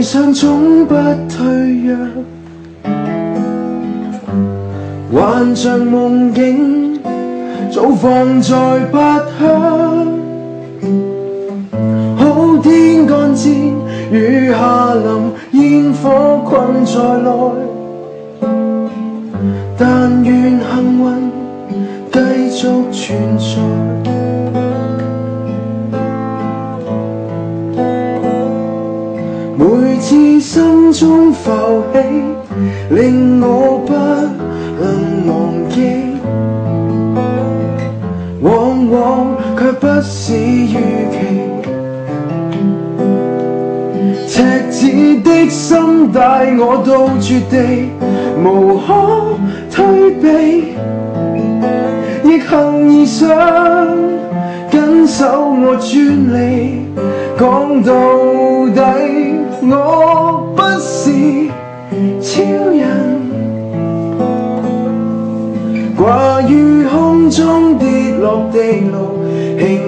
理想总不退让，幻象梦境早放在八乡，好天干战雨下淋，烟火困在内。但愿幸运继续存在。中浮起，令我不能忘记。往往却不是预期。赤子的心带我到绝地，无可退避。逆行而上，紧守我专利。讲到底，我。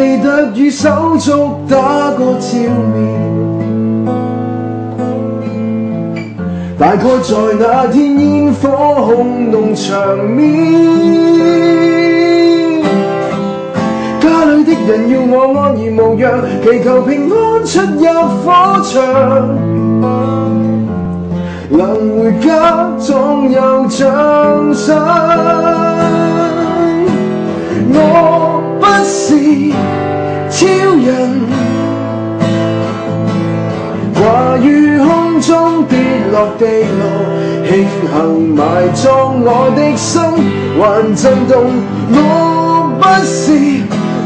记得与手足打过照面，大概在那天烟火轰动场面。家里的人要我安然无恙，祈求平安出入火场，能回家总有掌声。我。不是超人，挂于空中跌落地牢，庆幸埋葬我的心还震动。我不是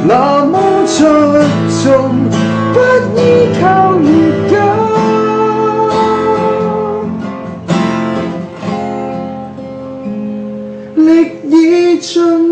那么出众，不依靠灵感，力已尽。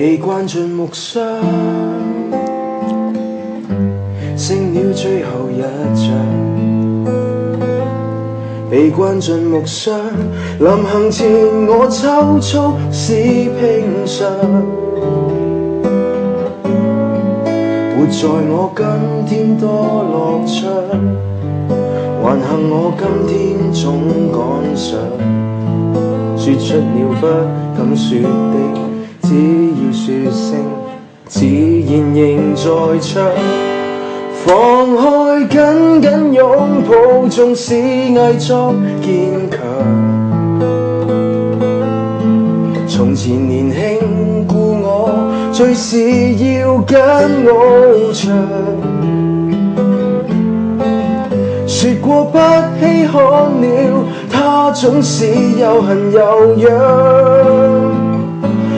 被关进木箱，剩了最后一张。被关进木箱，临行前我抽搐是平常。活在我今天多乐趣，还幸我今天总赶上，说出了不敢说的。只要说声，自然仍在唱。放开紧紧拥抱，纵使伪装坚强。从前年轻故我，最是要跟我唱。说过不稀罕了，他总是又恨又痒。